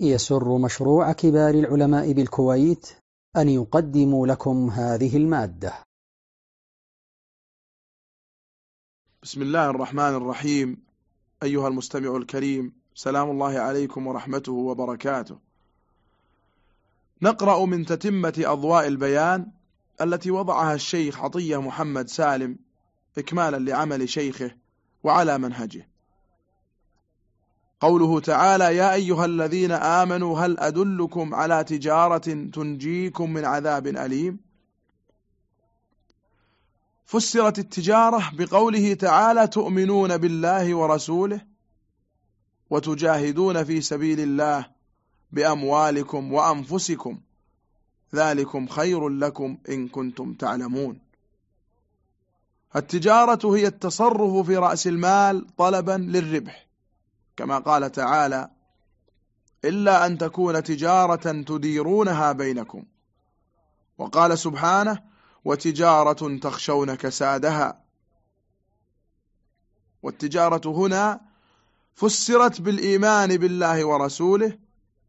يسر مشروع كبار العلماء بالكويت أن يقدم لكم هذه المادة. بسم الله الرحمن الرحيم. أيها المستمع الكريم سلام الله عليكم ورحمته وبركاته. نقرأ من تتمة أضواء البيان التي وضعها الشيخ عطية محمد سالم إكمالا لعمل شيخه وعلى منهجه. قوله تعالى يا أيها الذين آمنوا هل أدلكم على تجارة تنجيكم من عذاب أليم؟ فسرت التجارة بقوله تعالى تؤمنون بالله ورسوله وتجاهدون في سبيل الله بأموالكم وأنفسكم ذلكم خير لكم إن كنتم تعلمون. التجارة هي التصرف في رأس المال طلبا للربح. كما قال تعالى إلا أن تكون تجارة تديرونها بينكم. وقال سبحانه وتجارة تخشون كسادها. والتجارة هنا فسرت بالإيمان بالله ورسوله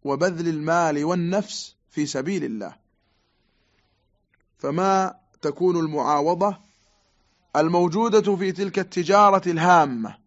وبذل المال والنفس في سبيل الله. فما تكون المعاوضة الموجودة في تلك التجارة الهامة؟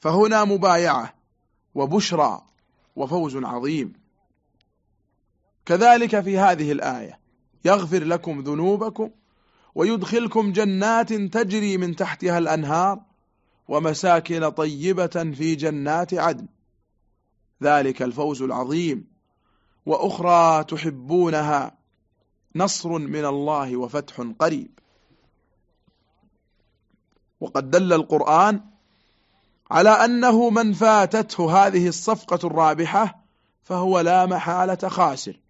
فهنا مبايعة وبشرى وفوز عظيم. كذلك في هذه الآية يغفر لكم ذنوبكم ويدخلكم جنات تجري من تحتها الأنهار ومساكن طيبة في جنات عدن. ذلك الفوز العظيم. وأخرى تحبونها نصر من الله وفتح قريب. وقد دل القرآن على أنه من فاتته هذه الصفقة الرابحة فهو لا محالة خاسر.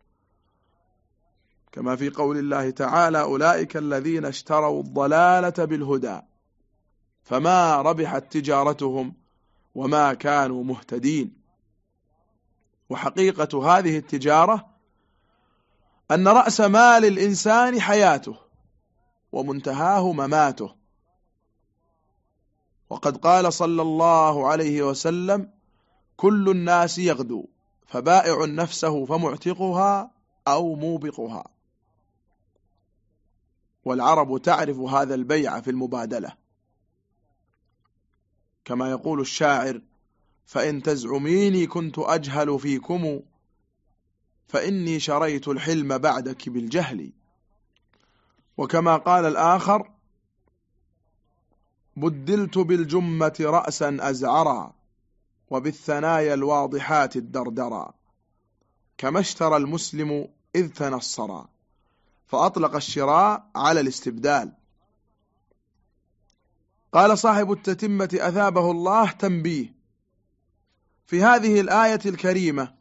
كما في قول الله تعالى أولئك الذين اشتروا الضلالة بالهدى فما ربحت تجارتهم وما كانوا مهتدين. وحقيقة هذه التجارة أن رأس مال الإنسان حياته ومنتهاه مماته. وقد قال صلى الله عليه وسلم كل الناس يغدو فبائع نفسه فمعتقها أو موبقها. والعرب تعرف هذا البيع في المبادلة. كما يقول الشاعر فإن تزعميني كنت أجهل فيكم فإني شريت الحلم بعدك بالجهل وكما قال الآخر بدلت بالجمة رأسا أزعرا وبالثنايا الواضحات الدردرا. كما اشترى المسلم إذ تنصرا. فأطلق الشراء على الاستبدال. قال صاحب التتمة أثابه الله تنبيه. في هذه الآية الكريمة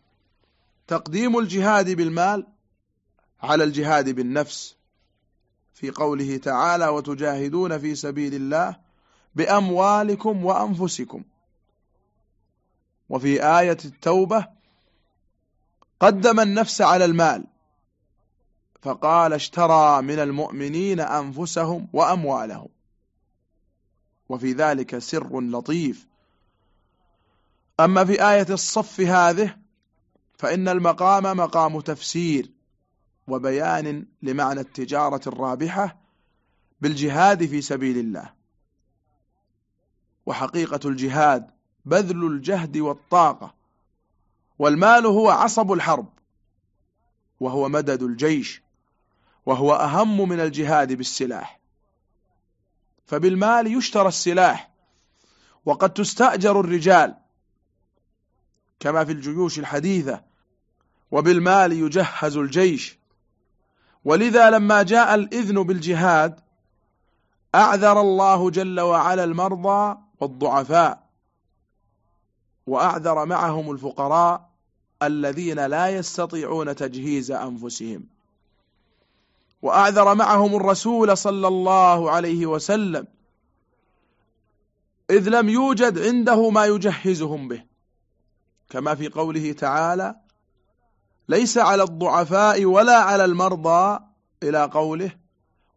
تقديم الجهاد بالمال على الجهاد بالنفس. في قوله تعالى وتجاهدون في سبيل الله بأموالكم وأنفسكم. وفي آية التوبة قدم النفس على المال فقال اشترى من المؤمنين أنفسهم وأموالهم وفي ذلك سر لطيف. أما في آية الصف هذه فإن المقام مقام تفسير وبيان لمعنى التجارة الرابحة بالجهاد في سبيل الله. وحقيقة الجهاد بذل الجهد والطاقة. والمال هو عصب الحرب وهو مدد الجيش وهو أهم من الجهاد بالسلاح. فبالمال يشترى السلاح وقد تستأجر الرجال كما في الجيوش الحديثة. وبالمال يجهز الجيش. ولذا لما جاء الإذن بالجهاد أعذر الله جل وعلا المرضى والضعفاء وأعذر معهم الفقراء الذين لا يستطيعون تجهيز أنفسهم. وأعذر معهم الرسول صلى الله عليه وسلم إذ لم يوجد عنده ما يجهزهم به. كما في قوله تعالى ليس على الضعفاء ولا على المرضى إلى قوله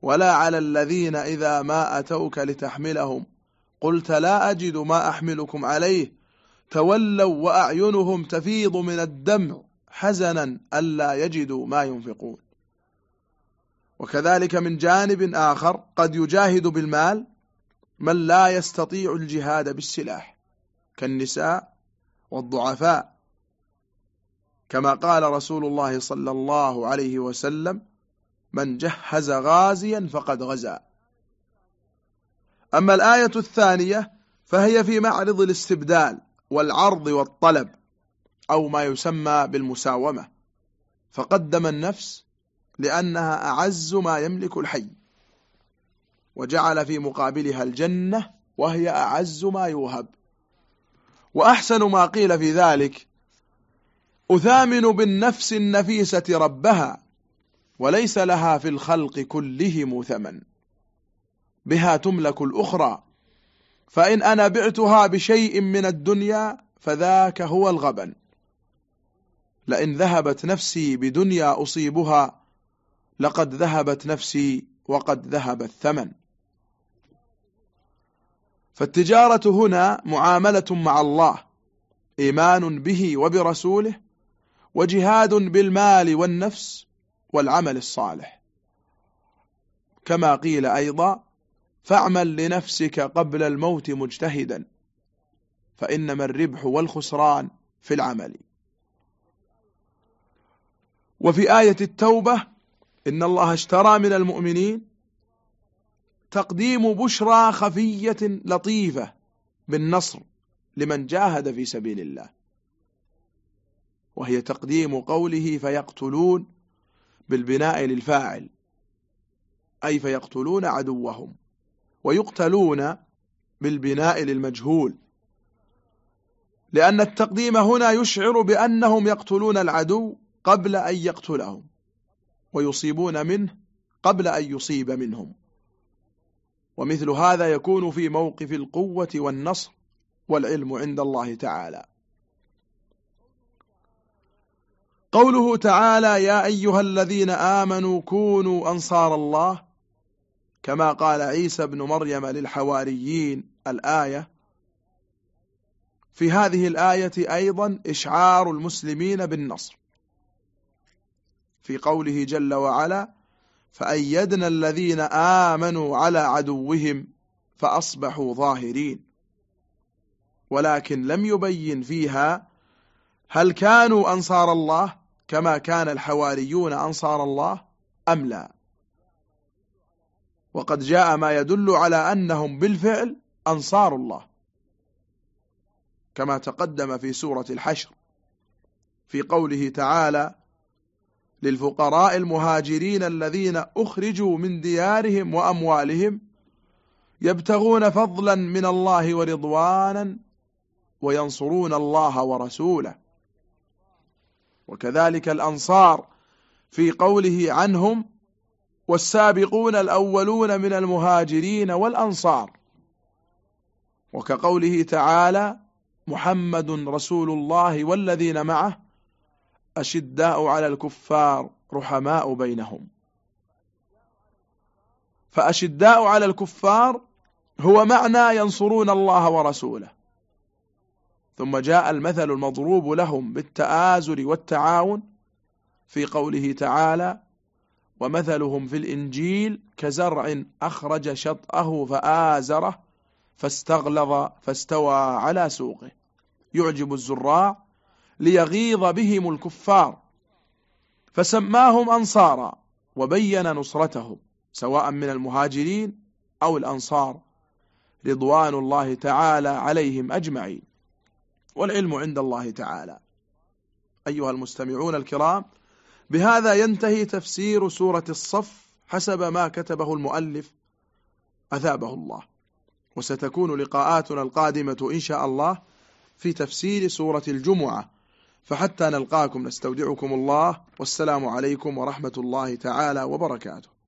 ولا على الذين إذا ما أتوك لتحملهم قلت لا أجد ما أحملكم عليه. تولوا وأعينهم تفيض من الدمع حزنا ألا يجدوا ما ينفقون. وكذلك من جانب آخر قد يجاهد بالمال من لا يستطيع الجهاد بالسلاح كالنساء والضعفاء. كما قال رسول الله صلى الله عليه وسلم من جهز غازيا فقد غزا. أما الآية الثانية فهي في معرض الاستبدال والعرض والطلب أو ما يسمى بالمساومة. فقدم النفس لأنها أعز ما يملك الحي وجعل في مقابلها الجنة وهي أعز ما يوهب. وأحسن ما قيل في ذلك أثامن بالنفس النفيسة ربها وليس لها في الخلق كلهم ثمن. بها تملك الأخرى. فإن أنا بعتها بشيء من الدنيا فذاك هو الغبن. لئن ذهبت نفسي بدنيا أصيبها لقد ذهبت نفسي وقد ذهب الثمن. فالتجارة هنا معاملة مع الله إيمان به وبرسوله وجهاد بالمال والنفس والعمل الصالح. كما قيل أيضا فاعمل لنفسك قبل الموت مجتهدا فإنما الربح والخسران في العمل. وفي آية التوبة إن الله اشترى من المؤمنين تقديم بشرى خفية لطيفة بالنصر لمن جاهد في سبيل الله. وهي تقديم قوله فيقتلون بالبناء للفاعل أي فيقتلون عدوهم. ويقتلون بالبناء للمجهول. لأن التقديم هنا يشعر بأنهم يقتلون العدو قبل أن يقتلهم ويصيبون منه قبل أن يصيب منهم. ومثل هذا يكون في موقف القوة والنصر والعلم عند الله تعالى. قوله تعالى يا أيها الذين آمنوا كونوا أنصار الله كما قال عيسى بن مريم للحواريين الآية. في هذه الآية أيضا إشعار المسلمين بالنصر. في قوله جل وعلا فأيدنا الذين آمنوا على عدوهم فأصبحوا ظاهرين. ولكن لم يبين فيها هل كانوا أنصار الله كما كان الحواريون أنصار الله أم لا. وقد جاء ما يدل على أنهم بالفعل أنصار الله كما تقدم في سورة الحشر في قوله تعالى للفقراء المهاجرين الذين أخرجوا من ديارهم وأموالهم يبتغون فضلا من الله ورضوانا وينصرون الله ورسوله. وكذلك الأنصار في قوله عنهم والسابقون الأولون من المهاجرين والأنصار. وكقوله تعالى محمد رسول الله والذين معه أشداء على الكفار رحماء بينهم فأشداء على الكفار هو معنى ينصرون الله ورسوله. ثم جاء المثل المضروب لهم بالتآزر والتعاون في قوله تعالى ومثلهم في الإنجيل كزرع أخرج شطأه فآزره فاستغلظ فاستوى على سوقه. يعجب الزراع ليغيظ بهم الكفار. فسماهم أنصارا وبين نصرتهم سواء من المهاجرين أو الأنصار. رضوان الله تعالى عليهم أجمعين. والعلم عند الله تعالى. أيها المستمعون الكرام بهذا ينتهي تفسير سورة الصف حسب ما كتبه المؤلف. أثابه الله. وستكون لقاءاتنا القادمة إن شاء الله في تفسير سورة الجمعة. فحتى نلقاكم نستودعكم الله. والسلام عليكم ورحمة الله تعالى وبركاته.